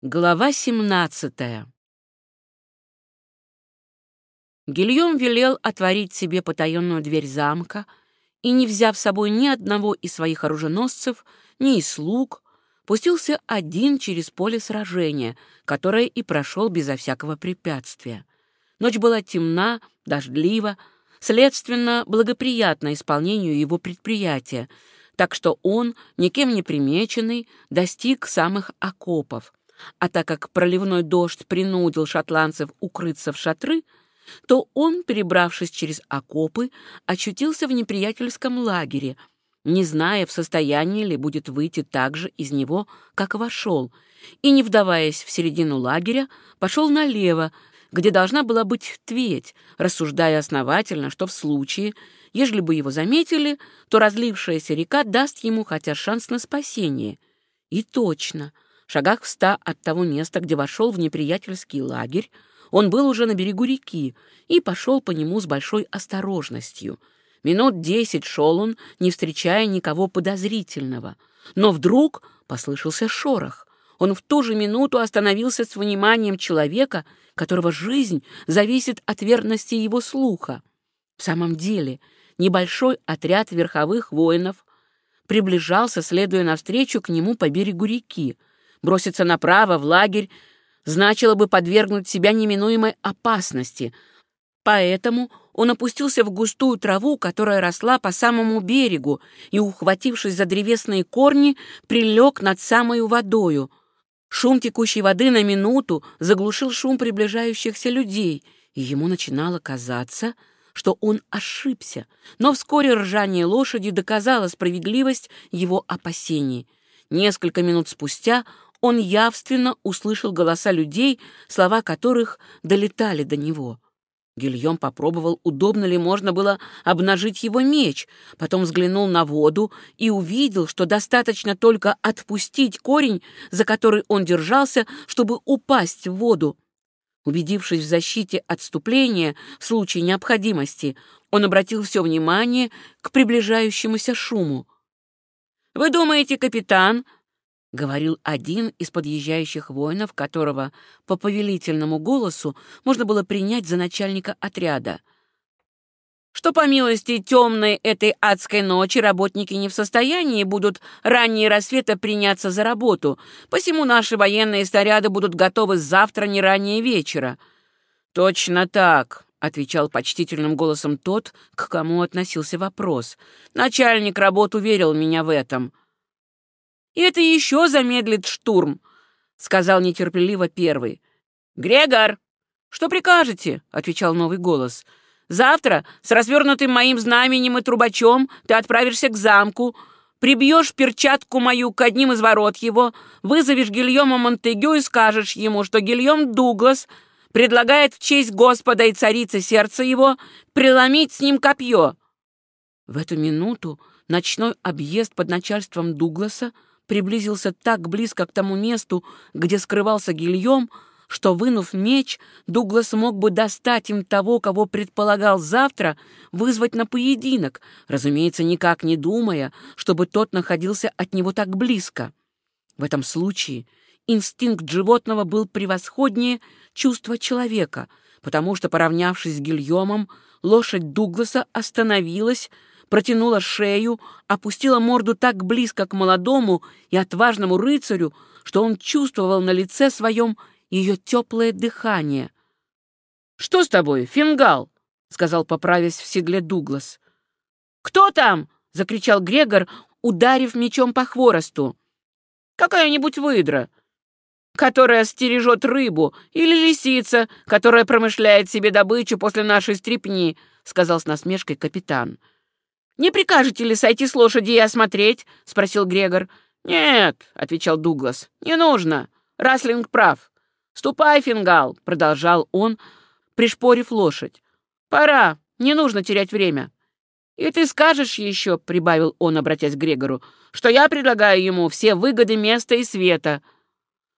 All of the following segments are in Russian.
Глава 17 Гильем велел отворить себе потаенную дверь замка и, не взяв с собой ни одного из своих оруженосцев, ни из слуг, пустился один через поле сражения, которое и прошел безо всякого препятствия. Ночь была темна, дождлива, следственно, благоприятна исполнению его предприятия, так что он, никем не примеченный, достиг самых окопов — а так как проливной дождь принудил шотландцев укрыться в шатры, то он, перебравшись через окопы, очутился в неприятельском лагере, не зная, в состоянии ли будет выйти так же из него, как вошел, и, не вдаваясь в середину лагеря, пошел налево, где должна была быть Тветь, рассуждая основательно, что в случае, ежели бы его заметили, то разлившаяся река даст ему хотя шанс на спасение. И точно — шагах в ста от того места, где вошел в неприятельский лагерь, он был уже на берегу реки и пошел по нему с большой осторожностью. Минут десять шел он, не встречая никого подозрительного. Но вдруг послышался шорох. Он в ту же минуту остановился с вниманием человека, которого жизнь зависит от верности его слуха. В самом деле, небольшой отряд верховых воинов приближался, следуя навстречу к нему по берегу реки. Броситься направо, в лагерь, значило бы подвергнуть себя неминуемой опасности. Поэтому он опустился в густую траву, которая росла по самому берегу, и, ухватившись за древесные корни, прилег над самой водою. Шум текущей воды на минуту заглушил шум приближающихся людей, и ему начинало казаться, что он ошибся, но вскоре ржание лошади доказало справедливость его опасений. Несколько минут спустя он явственно услышал голоса людей, слова которых долетали до него. Гильем попробовал, удобно ли можно было обнажить его меч, потом взглянул на воду и увидел, что достаточно только отпустить корень, за который он держался, чтобы упасть в воду. Убедившись в защите отступления в случае необходимости, он обратил все внимание к приближающемуся шуму. «Вы думаете, капитан, — говорил один из подъезжающих воинов, которого по повелительному голосу можно было принять за начальника отряда. «Что, по милости темной этой адской ночи, работники не в состоянии будут ранние рассвета приняться за работу, посему наши военные снаряды будут готовы завтра не ранее вечера». «Точно так», — отвечал почтительным голосом тот, к кому относился вопрос. «Начальник работ уверил меня в этом». И это еще замедлит штурм», — сказал нетерпеливо первый. «Грегор, что прикажете?» — отвечал новый голос. «Завтра с развернутым моим знаменем и трубачом ты отправишься к замку, прибьешь перчатку мою к одним из ворот его, вызовешь Гильома Монтегю и скажешь ему, что Гильом Дуглас предлагает в честь Господа и царицы сердца его преломить с ним копье». В эту минуту ночной объезд под начальством Дугласа приблизился так близко к тому месту, где скрывался Гильем, что, вынув меч, Дуглас мог бы достать им того, кого предполагал завтра вызвать на поединок, разумеется, никак не думая, чтобы тот находился от него так близко. В этом случае инстинкт животного был превосходнее чувства человека, потому что, поравнявшись с Гильемом, лошадь Дугласа остановилась, протянула шею, опустила морду так близко к молодому и отважному рыцарю, что он чувствовал на лице своем ее теплое дыхание. «Что с тобой, фингал?» — сказал, поправясь в седле Дуглас. «Кто там?» — закричал Грегор, ударив мечом по хворосту. «Какая-нибудь выдра, которая стережет рыбу, или лисица, которая промышляет себе добычу после нашей стрипни», — сказал с насмешкой капитан. «Не прикажете ли сойти с лошади и осмотреть?» — спросил Грегор. «Нет», — отвечал Дуглас, — «не нужно. Раслинг прав. Ступай, фингал», — продолжал он, пришпорив лошадь. «Пора, не нужно терять время». «И ты скажешь еще», — прибавил он, обратясь к Грегору, «что я предлагаю ему все выгоды места и света».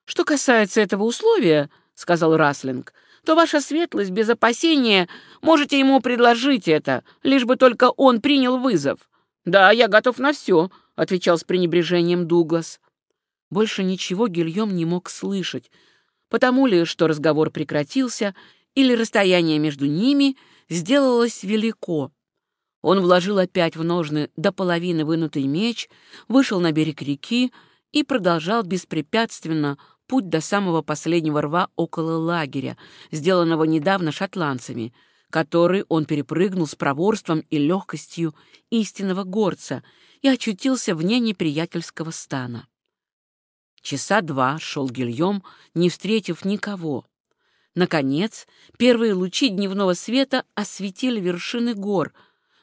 «Что касается этого условия», — сказал Раслинг, — то ваша светлость без опасения можете ему предложить это, лишь бы только он принял вызов. Да, я готов на все, отвечал с пренебрежением Дуглас. Больше ничего Гильем не мог слышать, потому ли, что разговор прекратился, или расстояние между ними сделалось велико. Он вложил опять в ножны до половины вынутый меч, вышел на берег реки и продолжал беспрепятственно путь до самого последнего рва около лагеря, сделанного недавно шотландцами, который он перепрыгнул с проворством и легкостью истинного горца и очутился вне неприятельского стана. Часа два шел Гильем, не встретив никого. Наконец, первые лучи дневного света осветили вершины гор,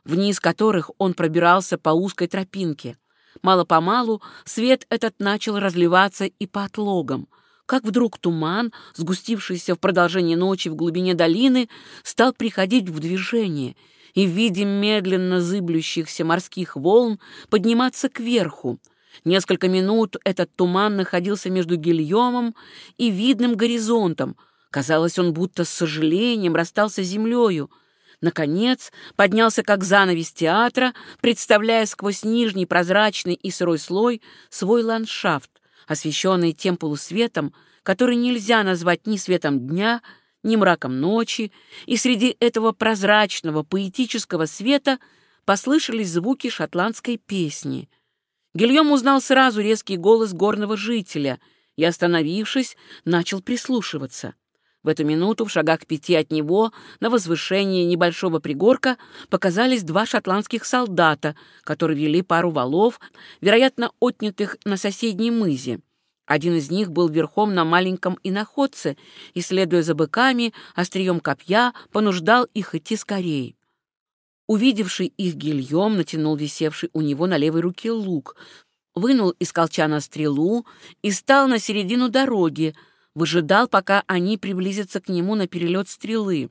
вниз которых он пробирался по узкой тропинке. Мало-помалу свет этот начал разливаться и по отлогам, как вдруг туман, сгустившийся в продолжении ночи в глубине долины, стал приходить в движение и в виде медленно зыблющихся морских волн подниматься кверху — Несколько минут этот туман находился между Гильомом и видным горизонтом. Казалось, он будто с сожалением расстался с землею. Наконец поднялся как занавес театра, представляя сквозь нижний прозрачный и сырой слой свой ландшафт, освещенный тем полусветом, который нельзя назвать ни светом дня, ни мраком ночи, и среди этого прозрачного поэтического света послышались звуки шотландской песни — Гильем узнал сразу резкий голос горного жителя и, остановившись, начал прислушиваться. В эту минуту в шагах пяти от него на возвышении небольшого пригорка показались два шотландских солдата, которые вели пару валов, вероятно, отнятых на соседней мызе. Один из них был верхом на маленьком иноходце и, следуя за быками, острием копья понуждал их идти скорее. Увидевший их Гильем натянул висевший у него на левой руке лук, вынул из колчана стрелу и стал на середину дороги, выжидал, пока они приблизятся к нему на перелет стрелы.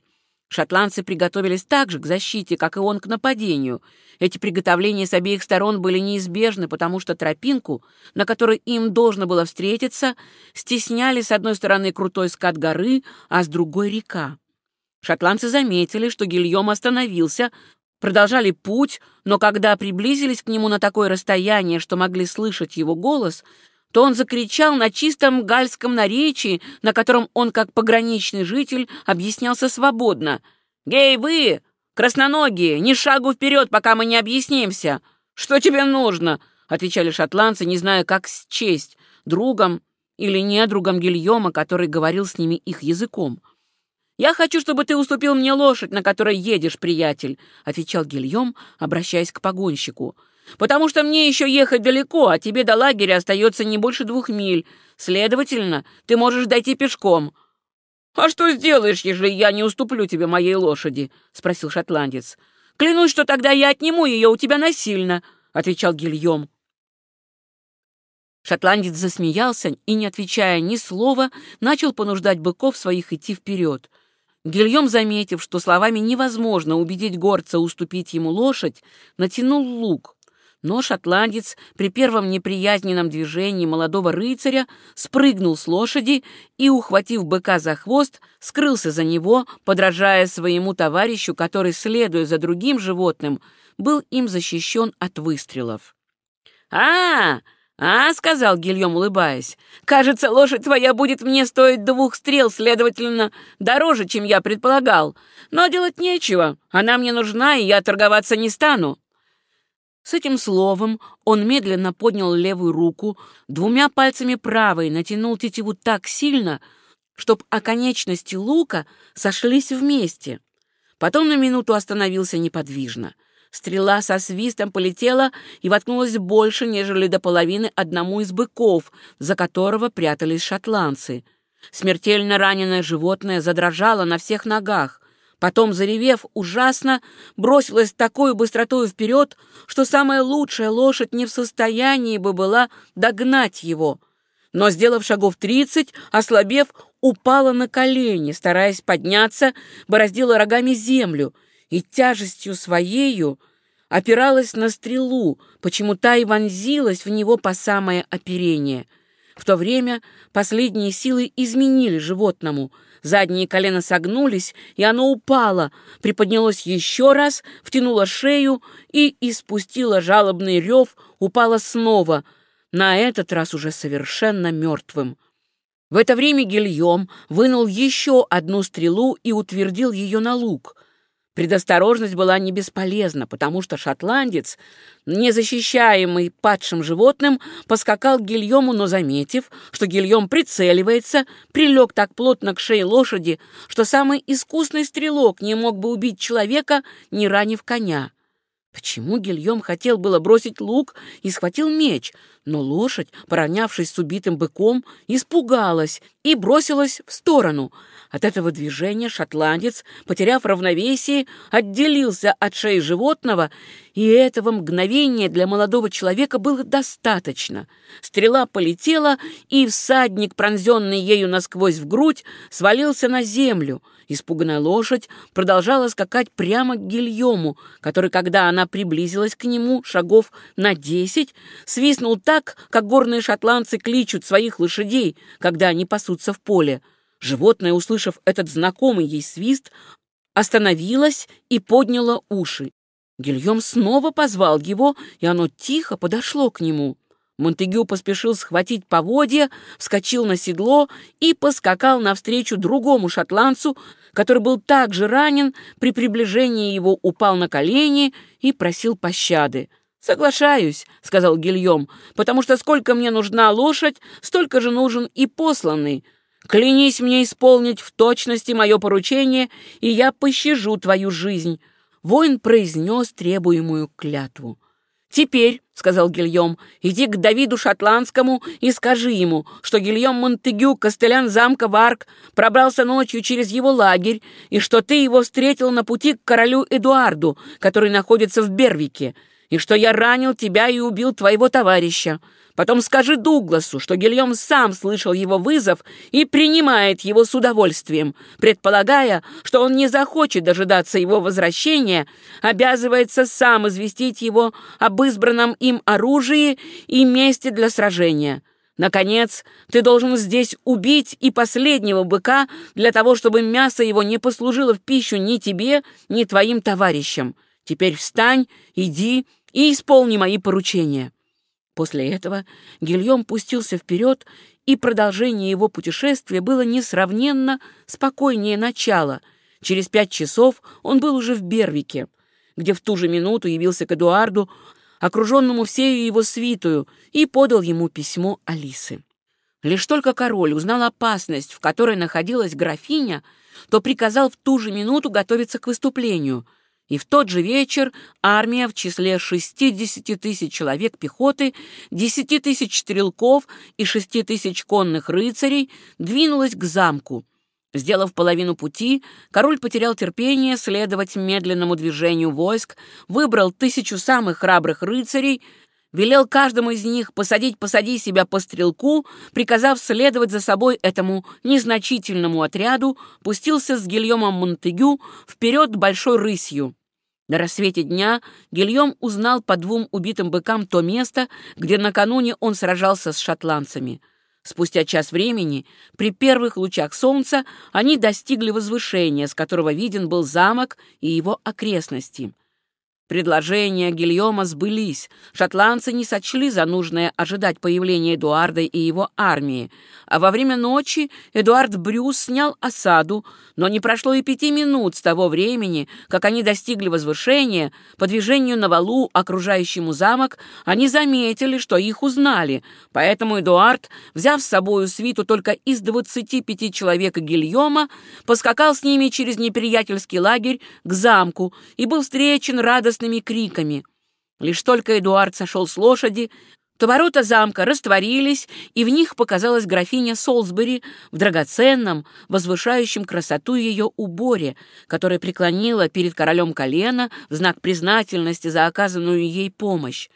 Шотландцы приготовились так же к защите, как и он к нападению. Эти приготовления с обеих сторон были неизбежны, потому что тропинку, на которой им должно было встретиться, стесняли с одной стороны крутой скат горы, а с другой — река. Шотландцы заметили, что Гильем остановился, продолжали путь, но когда приблизились к нему на такое расстояние, что могли слышать его голос, то он закричал на чистом гальском наречии, на котором он, как пограничный житель, объяснялся свободно. «Гей, вы, красноногие, ни шагу вперед, пока мы не объяснимся! Что тебе нужно?» — отвечали шотландцы, не зная, как счесть, другом или недругом Гильома, который говорил с ними их языком. «Я хочу, чтобы ты уступил мне лошадь, на которой едешь, приятель», — отвечал Гильем, обращаясь к погонщику. «Потому что мне еще ехать далеко, а тебе до лагеря остается не больше двух миль. Следовательно, ты можешь дойти пешком». «А что сделаешь, если я не уступлю тебе моей лошади?» — спросил шотландец. «Клянусь, что тогда я отниму ее у тебя насильно», — отвечал Гильем. Шотландец засмеялся и, не отвечая ни слова, начал понуждать быков своих идти вперед — Гильем, заметив, что словами невозможно убедить горца уступить ему лошадь, натянул лук. Но шотландец при первом неприязненном движении молодого рыцаря спрыгнул с лошади и, ухватив быка за хвост, скрылся за него, подражая своему товарищу, который, следуя за другим животным, был им защищен от выстрелов. «А, «А, — сказал Гильем, улыбаясь, — кажется, лошадь твоя будет мне стоить двух стрел, следовательно, дороже, чем я предполагал. Но делать нечего, она мне нужна, и я торговаться не стану». С этим словом он медленно поднял левую руку, двумя пальцами правой натянул тетиву так сильно, чтоб оконечности лука сошлись вместе. Потом на минуту остановился неподвижно — Стрела со свистом полетела и воткнулась больше, нежели до половины одному из быков, за которого прятались шотландцы. Смертельно раненое животное задрожало на всех ногах. Потом, заревев ужасно, бросилась такой быстротой вперед, что самая лучшая лошадь не в состоянии бы была догнать его. Но, сделав шагов тридцать, ослабев, упала на колени, стараясь подняться, бороздила рогами землю — и тяжестью своею опиралась на стрелу, почему та и вонзилась в него по самое оперение. В то время последние силы изменили животному. Задние колена согнулись, и оно упало, приподнялось еще раз, втянуло шею и испустило жалобный рев, упало снова. на этот раз уже совершенно мертвым. В это время Гильем вынул еще одну стрелу и утвердил ее на лук. Предосторожность была не бесполезна, потому что шотландец, не защищаемый падшим животным, поскакал к Гильому, но, заметив, что Гильем прицеливается, прилег так плотно к шее лошади, что самый искусный стрелок не мог бы убить человека, не ранив коня. Почему Гильем хотел было бросить лук и схватил меч, но лошадь, поравнявшись с убитым быком, испугалась и бросилась в сторону. От этого движения шотландец, потеряв равновесие, отделился от шеи животного, и этого мгновения для молодого человека было достаточно. Стрела полетела, и всадник, пронзенный ею насквозь в грудь, свалился на землю — Испуганная лошадь продолжала скакать прямо к Гильому, который, когда она приблизилась к нему шагов на десять, свистнул так, как горные шотландцы кличут своих лошадей, когда они пасутся в поле. Животное, услышав этот знакомый ей свист, остановилось и подняло уши. Гильем снова позвал его, и оно тихо подошло к нему. Монтегю поспешил схватить поводья, вскочил на седло и поскакал навстречу другому шотландцу, который был также ранен, при приближении его упал на колени и просил пощады. «Соглашаюсь», — сказал Гильем, «потому что сколько мне нужна лошадь, столько же нужен и посланный. Клянись мне исполнить в точности мое поручение, и я пощажу твою жизнь». Воин произнес требуемую клятву. «Теперь», — сказал Гильем, — «иди к Давиду Шотландскому и скажи ему, что Гильем Монтегю, костылян замка Варк, пробрался ночью через его лагерь, и что ты его встретил на пути к королю Эдуарду, который находится в Бервике, и что я ранил тебя и убил твоего товарища. Потом скажи Дугласу, что Гильем сам слышал его вызов и принимает его с удовольствием, предполагая, что он не захочет дожидаться его возвращения, обязывается сам известить его об избранном им оружии и месте для сражения. Наконец, ты должен здесь убить и последнего быка для того, чтобы мясо его не послужило в пищу ни тебе, ни твоим товарищам. Теперь встань, иди и исполни мои поручения». После этого Гильем пустился вперед, и продолжение его путешествия было несравненно спокойнее начала. Через пять часов он был уже в Бервике, где в ту же минуту явился к Эдуарду, окруженному всею его свитую, и подал ему письмо Алисы. Лишь только король узнал опасность, в которой находилась графиня, то приказал в ту же минуту готовиться к выступлению — и в тот же вечер армия в числе 60 тысяч человек пехоты, 10 тысяч стрелков и 6 тысяч конных рыцарей двинулась к замку. Сделав половину пути, король потерял терпение следовать медленному движению войск, выбрал тысячу самых храбрых рыцарей, велел каждому из них посадить посади себя по стрелку, приказав следовать за собой этому незначительному отряду, пустился с Гильомом Монтегю вперед большой рысью. На рассвете дня Гильем узнал по двум убитым быкам то место, где накануне он сражался с шотландцами. Спустя час времени, при первых лучах солнца, они достигли возвышения, с которого виден был замок и его окрестности — Предложения Гильома сбылись. Шотландцы не сочли за нужное ожидать появления Эдуарда и его армии. А во время ночи Эдуард Брюс снял осаду, но не прошло и пяти минут с того времени, как они достигли возвышения, по движению на валу, окружающему замок, они заметили, что их узнали. Поэтому Эдуард, взяв с собою свиту только из двадцати пяти человек Гильома, поскакал с ними через неприятельский лагерь к замку и был встречен радостно радостными криками. Лишь только Эдуард сошел с лошади, то ворота замка растворились, и в них показалась графиня Солсбери в драгоценном, возвышающем красоту ее уборе, которая преклонила перед королем колено в знак признательности за оказанную ей помощь.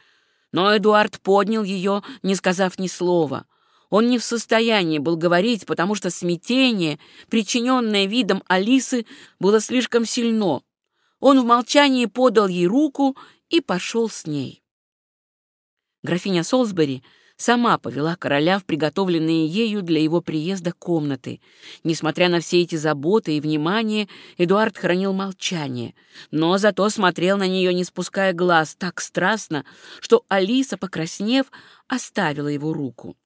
Но Эдуард поднял ее, не сказав ни слова. Он не в состоянии был говорить, потому что смятение, причиненное видом Алисы, было слишком сильно. Он в молчании подал ей руку и пошел с ней. Графиня Солсбери сама повела короля в приготовленные ею для его приезда комнаты. Несмотря на все эти заботы и внимание, Эдуард хранил молчание, но зато смотрел на нее, не спуская глаз, так страстно, что Алиса, покраснев, оставила его руку.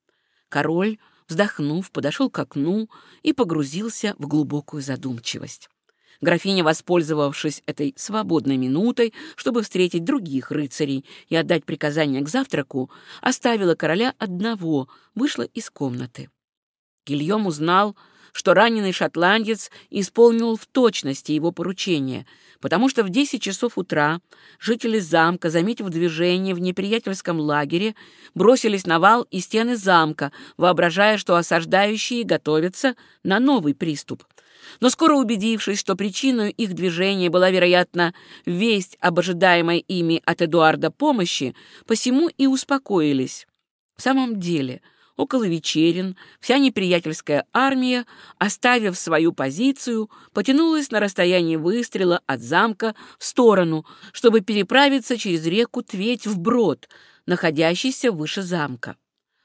Король, вздохнув, подошел к окну и погрузился в глубокую задумчивость. Графиня, воспользовавшись этой свободной минутой, чтобы встретить других рыцарей и отдать приказание к завтраку, оставила короля одного, вышла из комнаты. Гильем узнал, что раненый шотландец исполнил в точности его поручение, потому что в 10 часов утра жители замка, заметив движение в неприятельском лагере, бросились на вал и стены замка, воображая, что осаждающие готовятся на новый приступ — но скоро убедившись, что причиной их движения была, вероятно, весть об ожидаемой ими от Эдуарда помощи, посему и успокоились. В самом деле, около вечерин вся неприятельская армия, оставив свою позицию, потянулась на расстояние выстрела от замка в сторону, чтобы переправиться через реку Тветь вброд, находящийся выше замка.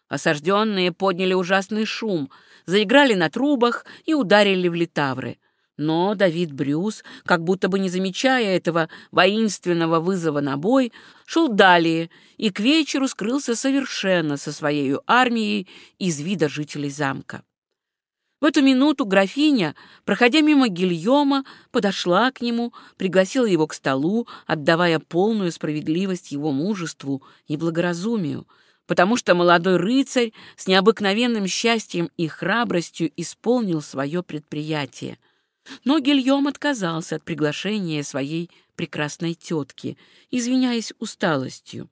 Осажденные подняли ужасный шум, заиграли на трубах и ударили в литавры. Но Давид Брюс, как будто бы не замечая этого воинственного вызова на бой, шел далее и к вечеру скрылся совершенно со своей армией из вида жителей замка. В эту минуту графиня, проходя мимо Гильома, подошла к нему, пригласила его к столу, отдавая полную справедливость его мужеству и благоразумию, потому что молодой рыцарь с необыкновенным счастьем и храбростью исполнил свое предприятие. Но Гильем отказался от приглашения своей прекрасной тетки, извиняясь усталостью.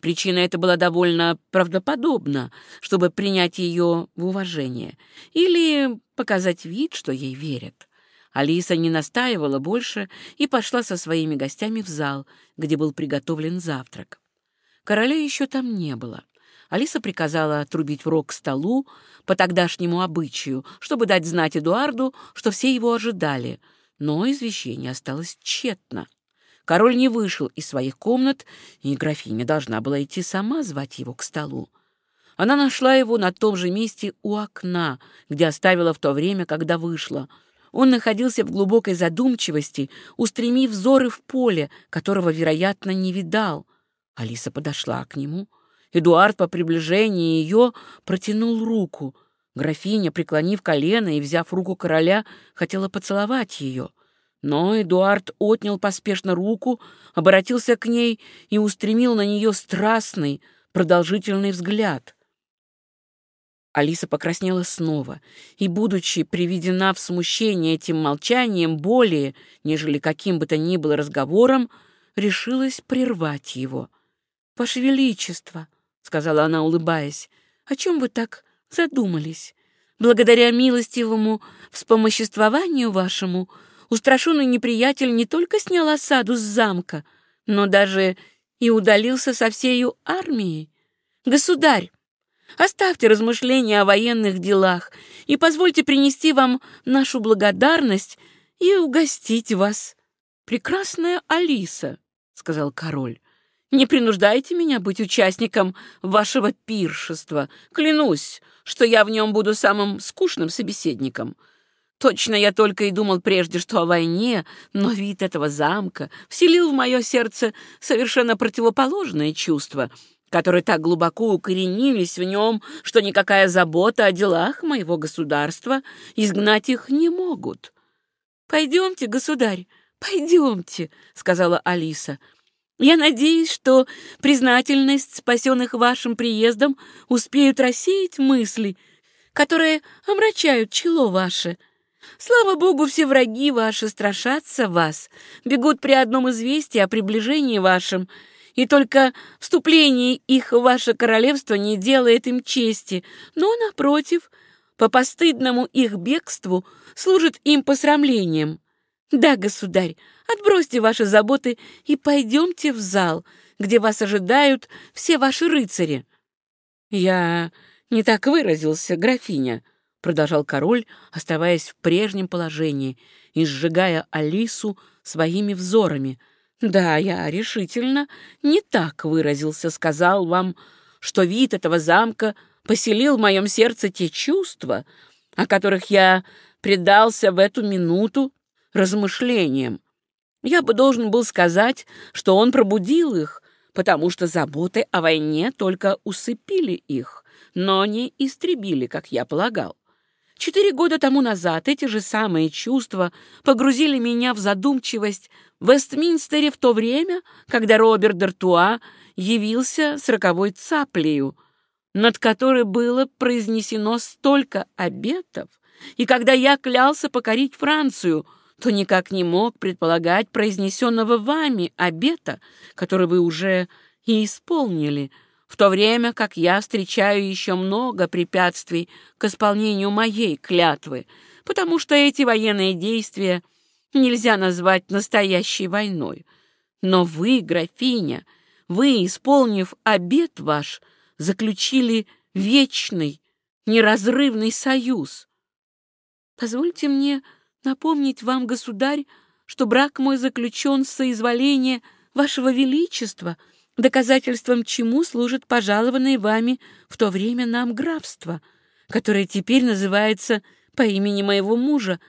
Причина эта была довольно правдоподобна, чтобы принять ее в уважение или показать вид, что ей верят. Алиса не настаивала больше и пошла со своими гостями в зал, где был приготовлен завтрак. Короля еще там не было. Алиса приказала отрубить в рог столу по тогдашнему обычаю, чтобы дать знать Эдуарду, что все его ожидали, но извещение осталось тщетно. Король не вышел из своих комнат, и графиня должна была идти сама звать его к столу. Она нашла его на том же месте у окна, где оставила в то время, когда вышла. Он находился в глубокой задумчивости, устремив взоры в поле, которого, вероятно, не видал. Алиса подошла к нему. Эдуард по приближении ее протянул руку. Графиня, преклонив колено и взяв руку короля, хотела поцеловать ее. Но Эдуард отнял поспешно руку, обратился к ней и устремил на нее страстный, продолжительный взгляд. Алиса покраснела снова и, будучи приведена в смущение этим молчанием более, нежели каким бы то ни было разговором, решилась прервать его. «Ваше Величество!» — сказала она, улыбаясь, — «о чем вы так задумались? Благодаря милостивому вспомоществованию вашему устрашенный неприятель не только снял осаду с замка, но даже и удалился со всею армией. Государь, оставьте размышления о военных делах и позвольте принести вам нашу благодарность и угостить вас. Прекрасная Алиса, — сказал король. Не принуждайте меня быть участником вашего пиршества. Клянусь, что я в нем буду самым скучным собеседником. Точно я только и думал прежде, что о войне, но вид этого замка вселил в мое сердце совершенно противоположные чувства, которые так глубоко укоренились в нем, что никакая забота о делах моего государства изгнать их не могут. «Пойдемте, государь, пойдемте», — сказала Алиса. «Я надеюсь, что признательность спасенных вашим приездом успеют рассеять мысли, которые омрачают чело ваше». Слава богу, все враги ваши страшатся вас, бегут при одном известии о приближении вашем, и только вступление их в ваше королевство не делает им чести, но, напротив, по постыдному их бегству служит им посрамлением. Да, государь, отбросьте ваши заботы и пойдемте в зал, где вас ожидают все ваши рыцари. Я не так выразился, графиня, продолжал король, оставаясь в прежнем положении и сжигая Алису своими взорами. «Да, я решительно не так выразился, сказал вам, что вид этого замка поселил в моем сердце те чувства, о которых я предался в эту минуту размышлениям. Я бы должен был сказать, что он пробудил их, потому что заботы о войне только усыпили их, но не истребили, как я полагал. Четыре года тому назад эти же самые чувства погрузили меня в задумчивость в Вестминстере в то время, когда Роберт Д'Артуа явился с роковой цаплею, над которой было произнесено столько обетов, и когда я клялся покорить Францию, то никак не мог предполагать произнесенного вами обета, который вы уже и исполнили — в то время как я встречаю еще много препятствий к исполнению моей клятвы, потому что эти военные действия нельзя назвать настоящей войной. Но вы, графиня, вы, исполнив обет ваш, заключили вечный, неразрывный союз. Позвольте мне напомнить вам, государь, что брак мой заключен с соизволения вашего величества — доказательством чему служит пожалованное вами в то время нам графство, которое теперь называется по имени моего мужа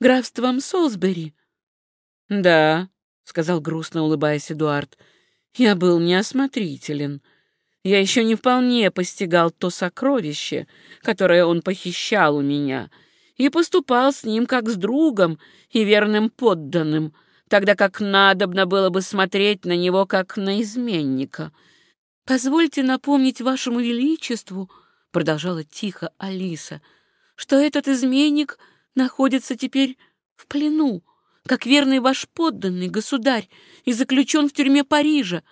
графством Солсбери. — Да, — сказал грустно улыбаясь Эдуард, — я был неосмотрителен. Я еще не вполне постигал то сокровище, которое он похищал у меня, и поступал с ним как с другом и верным подданным — тогда как надобно было бы смотреть на него как на изменника. «Позвольте напомнить вашему величеству», — продолжала тихо Алиса, «что этот изменник находится теперь в плену, как верный ваш подданный государь, и заключен в тюрьме Парижа.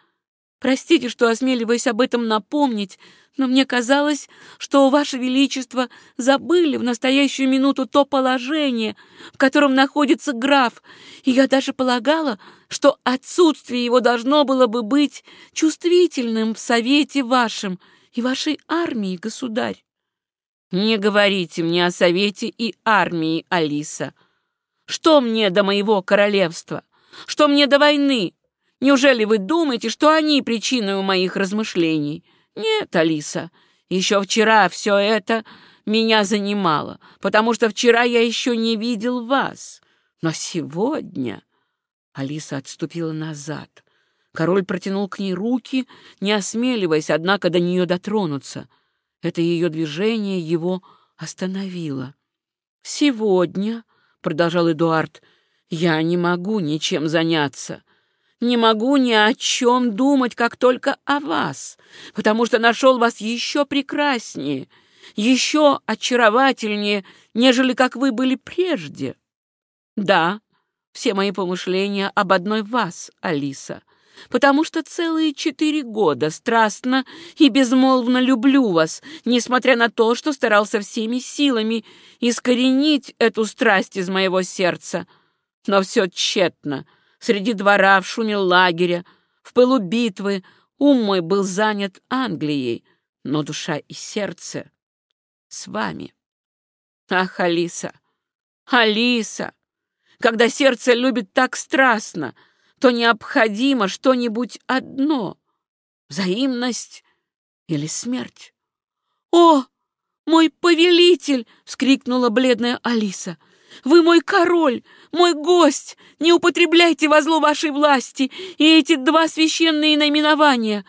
Простите, что осмеливаюсь об этом напомнить, но мне казалось, что, Ваше Величество, забыли в настоящую минуту то положение, в котором находится граф, и я даже полагала, что отсутствие его должно было бы быть чувствительным в совете вашем и вашей армии, государь. Не говорите мне о совете и армии, Алиса. Что мне до моего королевства? Что мне до войны? Неужели вы думаете, что они причиной моих размышлений? Нет, Алиса, еще вчера все это меня занимало, потому что вчера я еще не видел вас. Но сегодня... Алиса отступила назад. Король протянул к ней руки, не осмеливаясь, однако, до нее дотронуться. Это ее движение его остановило. «Сегодня», — продолжал Эдуард, — «я не могу ничем заняться не могу ни о чем думать, как только о вас, потому что нашел вас еще прекраснее, еще очаровательнее, нежели как вы были прежде. Да, все мои помышления об одной вас, Алиса, потому что целые четыре года страстно и безмолвно люблю вас, несмотря на то, что старался всеми силами искоренить эту страсть из моего сердца. Но все тщетно — среди двора, в шуме лагеря, в пылу битвы ум мой был занят Англией, но душа и сердце с вами. Ах, Алиса, Алиса, когда сердце любит так страстно, то необходимо что-нибудь одно — взаимность или смерть. «О, мой повелитель!» — вскрикнула бледная Алиса — вы мой король, мой гость! Не употребляйте во зло вашей власти и эти два священные наименования.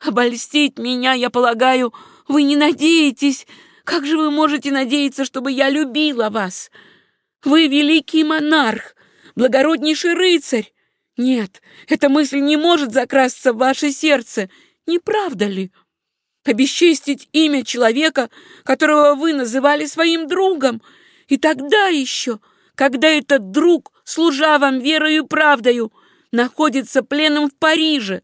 Обольстить меня, я полагаю, вы не надеетесь. Как же вы можете надеяться, чтобы я любила вас? Вы великий монарх, благороднейший рыцарь. Нет, эта мысль не может закрасться в ваше сердце, не правда ли? Обесчестить имя человека, которого вы называли своим другом — и тогда еще, когда этот друг, служа вам верою и правдою, находится пленом в Париже.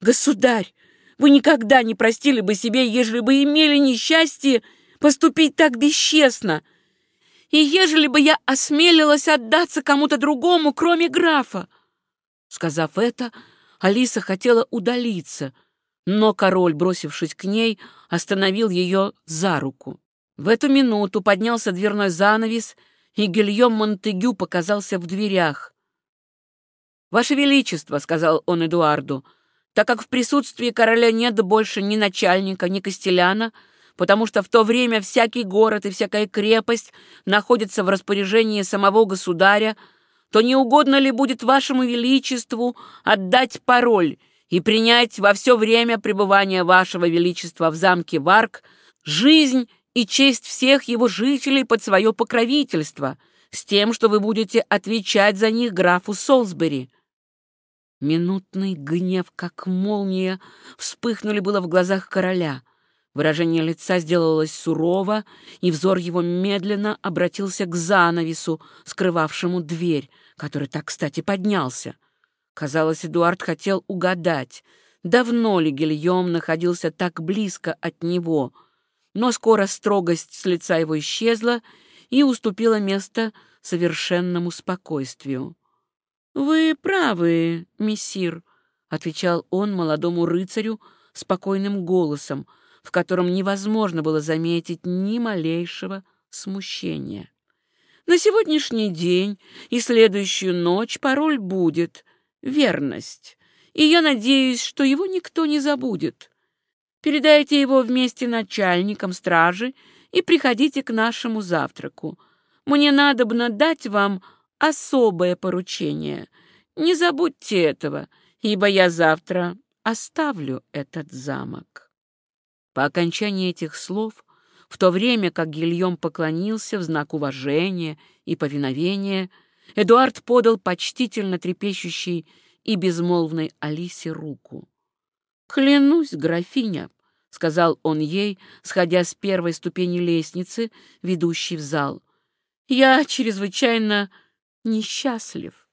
Государь, вы никогда не простили бы себе, ежели бы имели несчастье поступить так бесчестно. И ежели бы я осмелилась отдаться кому-то другому, кроме графа. Сказав это, Алиса хотела удалиться, но король, бросившись к ней, остановил ее за руку. В эту минуту поднялся дверной занавес, и Гильем Монтегю показался в дверях. «Ваше Величество», — сказал он Эдуарду, так как в присутствии короля нет больше ни начальника, ни костеляна, потому что в то время всякий город и всякая крепость находятся в распоряжении самого государя, то не угодно ли будет вашему величеству отдать пароль и принять во все время пребывания вашего величества в замке Варк жизнь и честь всех его жителей под свое покровительство, с тем, что вы будете отвечать за них графу Солсбери. Минутный гнев, как молния, вспыхнули было в глазах короля. Выражение лица сделалось сурово, и взор его медленно обратился к занавесу, скрывавшему дверь, который так кстати поднялся. Казалось, Эдуард хотел угадать, давно ли Гильем находился так близко от него, но скоро строгость с лица его исчезла и уступила место совершенному спокойствию. «Вы правы, мессир», — отвечал он молодому рыцарю спокойным голосом, — в котором невозможно было заметить ни малейшего смущения. На сегодняшний день и следующую ночь пароль будет «Верность», и я надеюсь, что его никто не забудет. Передайте его вместе начальникам стражи и приходите к нашему завтраку. Мне надобно дать вам особое поручение. Не забудьте этого, ибо я завтра оставлю этот замок». По окончании этих слов, в то время как Гильем поклонился в знак уважения и повиновения, Эдуард подал почтительно трепещущей и безмолвной Алисе руку. «Клянусь, графиня», — сказал он ей, сходя с первой ступени лестницы, ведущей в зал, — «я чрезвычайно несчастлив.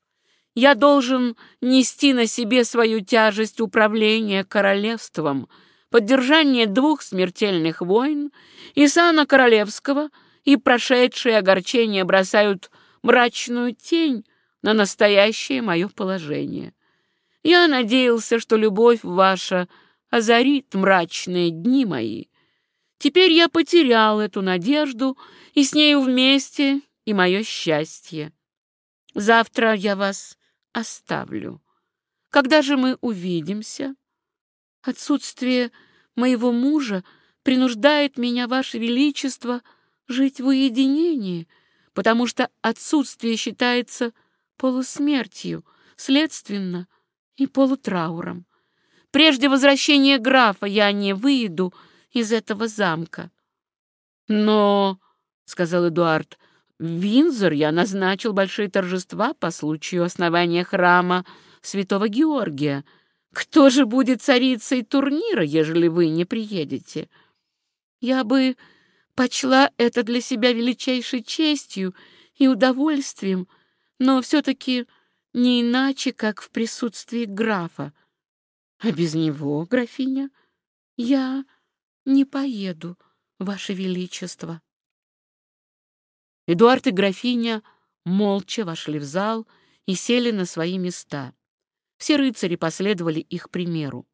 Я должен нести на себе свою тяжесть управления королевством, — поддержание двух смертельных войн, и сана королевского, и прошедшие огорчения бросают мрачную тень на настоящее мое положение. Я надеялся, что любовь ваша озарит мрачные дни мои. Теперь я потерял эту надежду, и с нею вместе и мое счастье. Завтра я вас оставлю. Когда же мы увидимся? Отсутствие моего мужа принуждает меня, Ваше Величество, жить в уединении, потому что отсутствие считается полусмертью, следственно, и полутрауром. Прежде возвращения графа я не выйду из этого замка. Но, — сказал Эдуард, — Винзор я назначил большие торжества по случаю основания храма святого Георгия — кто же будет царицей турнира, ежели вы не приедете? Я бы почла это для себя величайшей честью и удовольствием, но все-таки не иначе, как в присутствии графа. А без него, графиня, я не поеду, ваше величество. Эдуард и графиня молча вошли в зал и сели на свои места. Все рыцари последовали их примеру.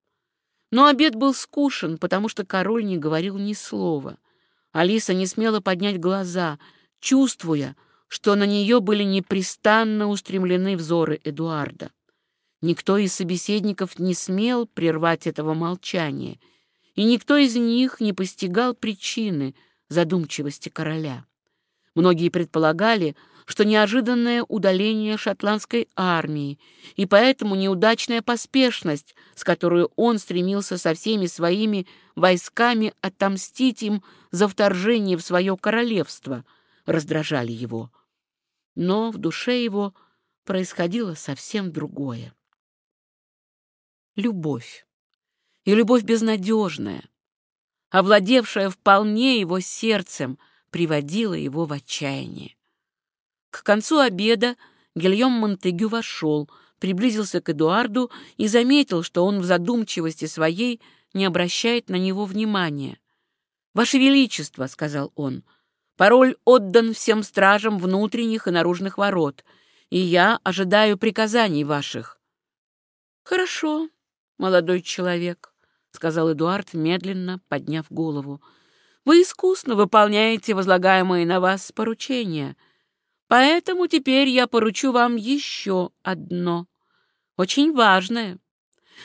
Но обед был скушен, потому что король не говорил ни слова. Алиса не смела поднять глаза, чувствуя, что на нее были непрестанно устремлены взоры Эдуарда. Никто из собеседников не смел прервать этого молчания, и никто из них не постигал причины задумчивости короля. Многие предполагали, что неожиданное удаление шотландской армии и поэтому неудачная поспешность, с которой он стремился со всеми своими войсками отомстить им за вторжение в свое королевство, раздражали его. Но в душе его происходило совсем другое. Любовь. И любовь безнадежная, овладевшая вполне его сердцем, приводила его в отчаяние. К концу обеда Гильем Монтегю вошел, приблизился к Эдуарду и заметил, что он в задумчивости своей не обращает на него внимания. «Ваше Величество», — сказал он, — «пароль отдан всем стражам внутренних и наружных ворот, и я ожидаю приказаний ваших». «Хорошо, молодой человек», — сказал Эдуард, медленно подняв голову. «Вы искусно выполняете возлагаемые на вас поручения». Поэтому теперь я поручу вам еще одно, очень важное.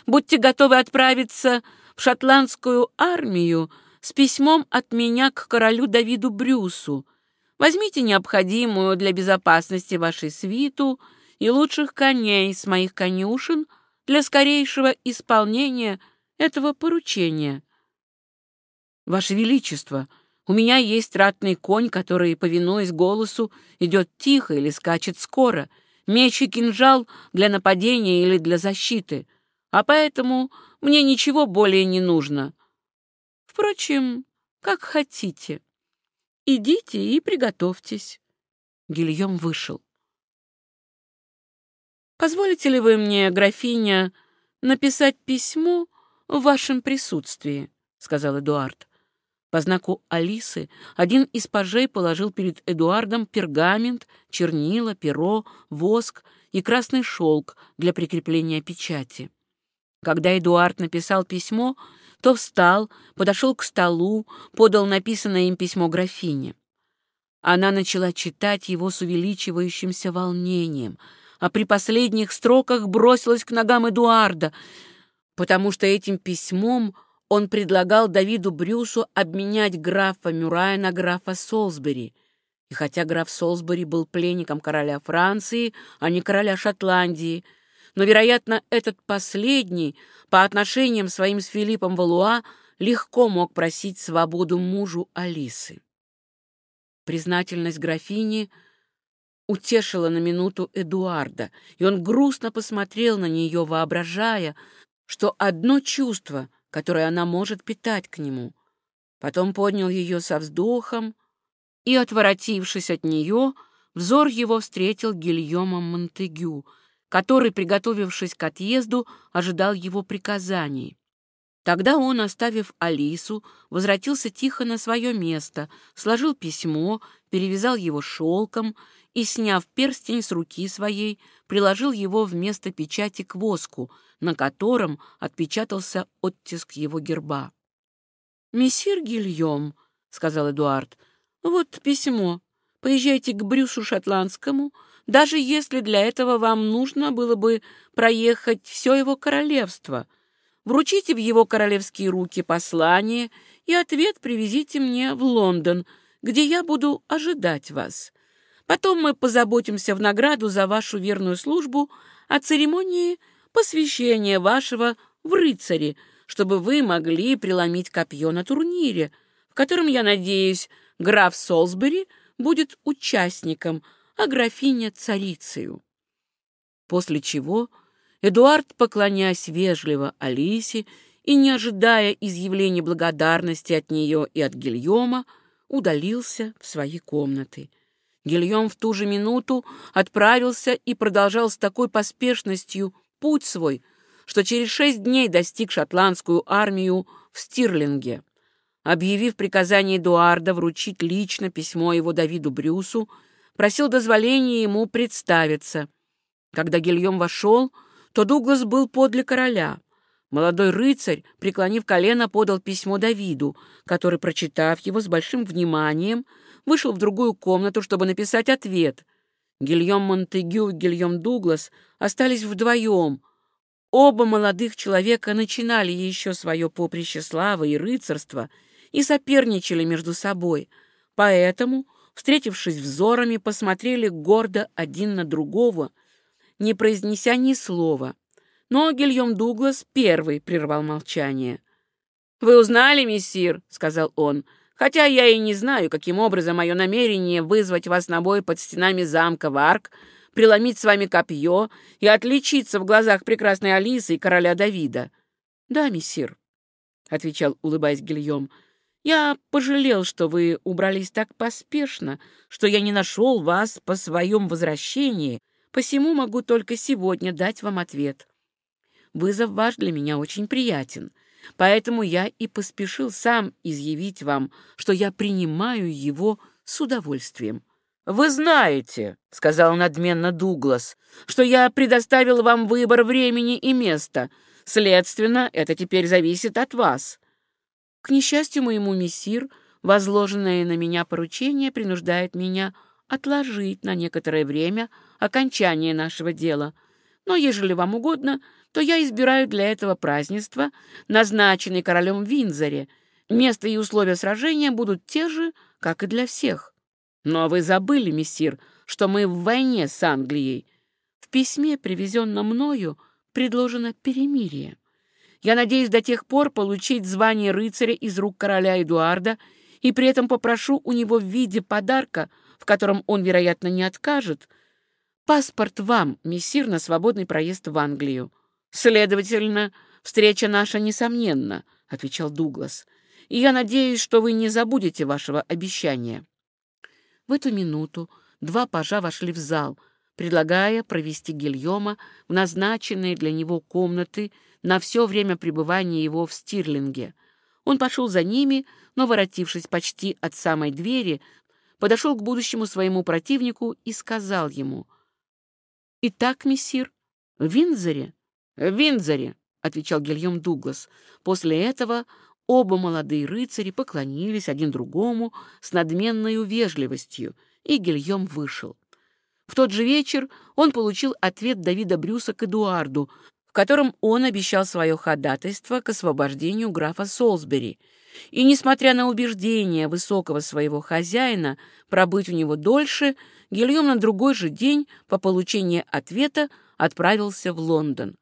Будьте готовы отправиться в шотландскую армию с письмом от меня к королю Давиду Брюсу. Возьмите необходимую для безопасности вашей свиту и лучших коней с моих конюшен для скорейшего исполнения этого поручения. Ваше Величество, у меня есть ратный конь, который, повинуясь голосу, идет тихо или скачет скоро, меч и кинжал для нападения или для защиты, а поэтому мне ничего более не нужно. Впрочем, как хотите. Идите и приготовьтесь. Гильем вышел. Позволите ли вы мне, графиня, написать письмо в вашем присутствии? сказал Эдуард. По знаку Алисы один из пажей положил перед Эдуардом пергамент, чернила, перо, воск и красный шелк для прикрепления печати. Когда Эдуард написал письмо, то встал, подошел к столу, подал написанное им письмо графине. Она начала читать его с увеличивающимся волнением, а при последних строках бросилась к ногам Эдуарда, потому что этим письмом он предлагал Давиду Брюсу обменять графа Мюрая на графа Солсбери. И хотя граф Солсбери был пленником короля Франции, а не короля Шотландии, но, вероятно, этот последний, по отношениям своим с Филиппом Валуа, легко мог просить свободу мужу Алисы. Признательность графини утешила на минуту Эдуарда, и он грустно посмотрел на нее, воображая, что одно чувство, которое она может питать к нему. Потом поднял ее со вздохом, и, отворотившись от нее, взор его встретил Гильома Монтегю — который, приготовившись к отъезду, ожидал его приказаний. Тогда он, оставив Алису, возвратился тихо на свое место, сложил письмо, перевязал его шелком и, сняв перстень с руки своей, приложил его вместо печати к воску, на котором отпечатался оттиск его герба. «Мессир Гильем», — сказал Эдуард, — «вот письмо. Поезжайте к Брюсу Шотландскому, даже если для этого вам нужно было бы проехать все его королевство. Вручите в его королевские руки послание и ответ привезите мне в Лондон, где я буду ожидать вас. Потом мы позаботимся в награду за вашу верную службу о церемонии посвящения вашего в рыцари, чтобы вы могли преломить копье на турнире, в котором, я надеюсь, граф Солсбери будет участником – а графиня царицею. После чего Эдуард, поклоняясь вежливо Алисе и не ожидая изъявления благодарности от нее и от Гильома, удалился в свои комнаты. Гильем в ту же минуту отправился и продолжал с такой поспешностью путь свой, что через шесть дней достиг шотландскую армию в Стирлинге. Объявив приказание Эдуарда вручить лично письмо его Давиду Брюсу, просил дозволения ему представиться. Когда Гильем вошел, то Дуглас был подле короля. Молодой рыцарь, преклонив колено, подал письмо Давиду, который, прочитав его с большим вниманием, вышел в другую комнату, чтобы написать ответ. Гильем Монтегю и Гильем Дуглас остались вдвоем. Оба молодых человека начинали еще свое поприще славы и рыцарства и соперничали между собой, поэтому встретившись взорами, посмотрели гордо один на другого, не произнеся ни слова. Но Гильем Дуглас первый прервал молчание. «Вы узнали, мессир?» — сказал он. «Хотя я и не знаю, каким образом мое намерение вызвать вас на бой под стенами замка Варк, преломить с вами копье и отличиться в глазах прекрасной Алисы и короля Давида». «Да, мессир», — отвечал, улыбаясь Гильем, — я пожалел, что вы убрались так поспешно, что я не нашел вас по своем возвращении, посему могу только сегодня дать вам ответ. Вызов ваш для меня очень приятен, поэтому я и поспешил сам изъявить вам, что я принимаю его с удовольствием. «Вы знаете, — сказал надменно Дуглас, — что я предоставил вам выбор времени и места. Следственно, это теперь зависит от вас. К несчастью моему, мессир, возложенное на меня поручение принуждает меня отложить на некоторое время окончание нашего дела. Но, ежели вам угодно, то я избираю для этого празднества, назначенный королем Винзоре. Место и условия сражения будут те же, как и для всех. Но вы забыли, мессир, что мы в войне с Англией. В письме, привезенном мною, предложено перемирие. Я надеюсь до тех пор получить звание рыцаря из рук короля Эдуарда и при этом попрошу у него в виде подарка, в котором он, вероятно, не откажет, паспорт вам, мессир, на свободный проезд в Англию. Следовательно, встреча наша несомненна, — отвечал Дуглас, — и я надеюсь, что вы не забудете вашего обещания. В эту минуту два пажа вошли в зал, предлагая провести Гильома в назначенные для него комнаты на все время пребывания его в Стирлинге. Он пошел за ними, но, воротившись почти от самой двери, подошел к будущему своему противнику и сказал ему, «Итак, мессир, в Винзоре?» «В Винзоре», — отвечал Гильем Дуглас. После этого оба молодые рыцари поклонились один другому с надменной вежливостью, и Гильем вышел. В тот же вечер он получил ответ Давида Брюса к Эдуарду, в котором он обещал свое ходатайство к освобождению графа Солсбери. И, несмотря на убеждение высокого своего хозяина пробыть у него дольше, Гильем на другой же день по получении ответа отправился в Лондон.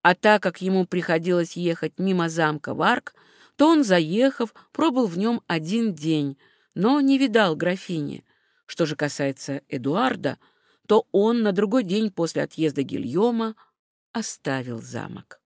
А так как ему приходилось ехать мимо замка Варк, то он, заехав, пробыл в нем один день, но не видал графини. Что же касается Эдуарда, то он на другой день после отъезда Гильома оставил замок.